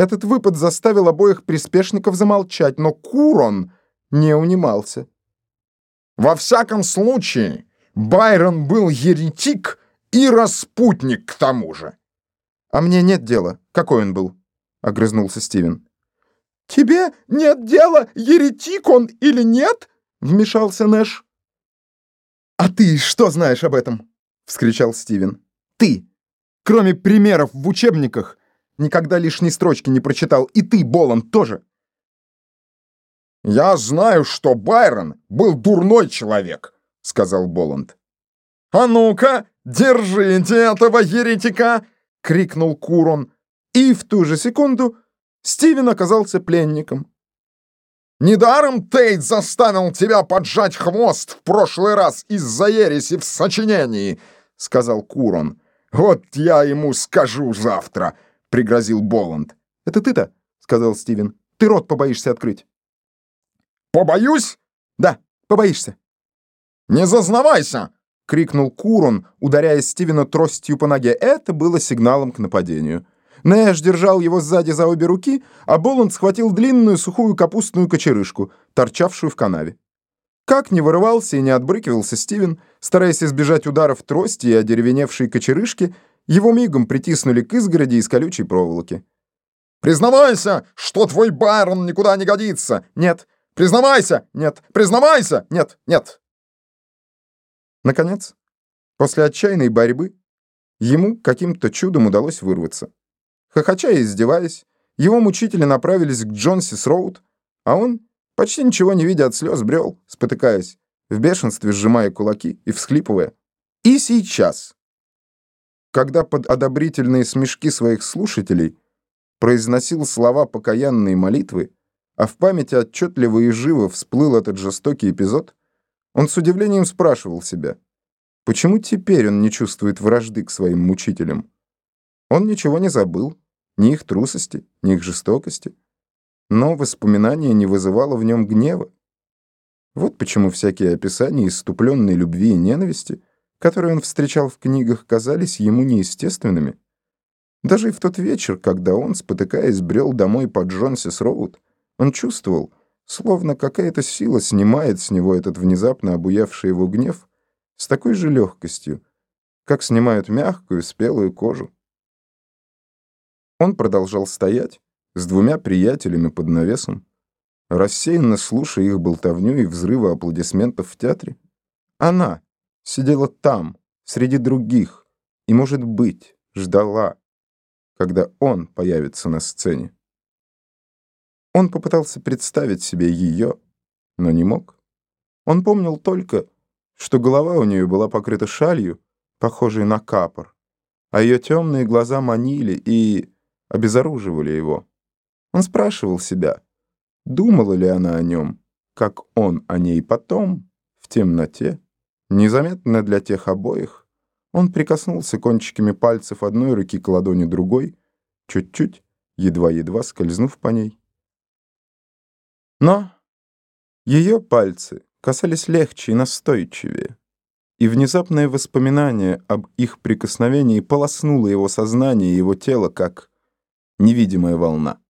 Этот выпад заставил обоих приспешников замолчать, но Курон не унимался. Во всяком случае, Байрон был еретик и распутник к тому же. А мне нет дела, какой он был, огрызнулся Стивен. Тебе нет дела, еретик он или нет? Вмешался Нэш. А ты что знаешь об этом? вскричал Стивен. Ты, кроме примеров в учебниках, никогда лишней строчки не прочитал, и ты, Болон, тоже. «Я знаю, что Байрон был дурной человек», — сказал Боланд. «А ну-ка, держите этого еретика!» — крикнул Курон. И в ту же секунду Стивен оказался пленником. «Недаром Тейт заставил тебя поджать хвост в прошлый раз из-за ереси в сочинении», — сказал Курон. «Вот я ему скажу завтра», — пригрозил Боланд. «Это ты-то?» — сказал Стивен. «Ты рот побоишься открыть». «Побоюсь?» «Да, побоишься». «Не зазнавайся!» — крикнул Курон, ударяя Стивена тростью по ноге. Это было сигналом к нападению. Нэш держал его сзади за обе руки, а Боланд схватил длинную сухую капустную кочерышку, торчавшую в канаве. Как не вырывался и не отбрыкивался Стивен, стараясь избежать ударов трости и одеревеневшей кочерышки, его мигом притиснули к изгороди из колючей проволоки. «Признавайся, что твой Байрон никуда не годится!» «Нет, Признавайся! Нет! Признавайся! Нет! Нет!» Наконец, после отчаянной борьбы, ему каким-то чудом удалось вырваться. Хохоча и издеваясь, его мучители направились к Джонсис Роуд, а он, почти ничего не видя от слез, брел, спотыкаясь, в бешенстве сжимая кулаки и всхлипывая. И сейчас, когда под одобрительные смешки своих слушателей произносил слова покаянной молитвы, а в памяти отчетливо и живо всплыл этот жестокий эпизод, он с удивлением спрашивал себя, почему теперь он не чувствует вражды к своим мучителям? Он ничего не забыл, ни их трусости, ни их жестокости, но воспоминание не вызывало в нем гнева. Вот почему всякие описания иступленной любви и ненависти, которые он встречал в книгах, казались ему неестественными. Даже и в тот вечер, когда он, спотыкаясь, брел домой по Джонсис Роуд, он чувствовал, словно какая-то сила снимает с него этот внезапно обуявший его гнев с такой же легкостью, как снимают мягкую, спелую кожу. Он продолжал стоять с двумя приятелями под навесом, рассеянно слушая их болтовню и взрывы аплодисментов в театре. Она сидела там, среди других, и, может быть, ждала, когда он появится на сцене. Он попытался представить себе ее, но не мог. Он помнил только, что голова у нее была покрыта шалью, похожей на капор, а ее темные глаза манили и обезоруживали его. Он спрашивал себя, думала ли она о нем, как он о ней потом, в темноте, незаметно для тех обоих. Он прикоснулся кончиками пальцев одной руки к ладони другой, чуть-чуть, едва-едва скользнув по ней. Но ее пальцы касались легче и настойчивее, и внезапное воспоминание об их прикосновении полоснуло его сознание и его тело, как невидимая волна.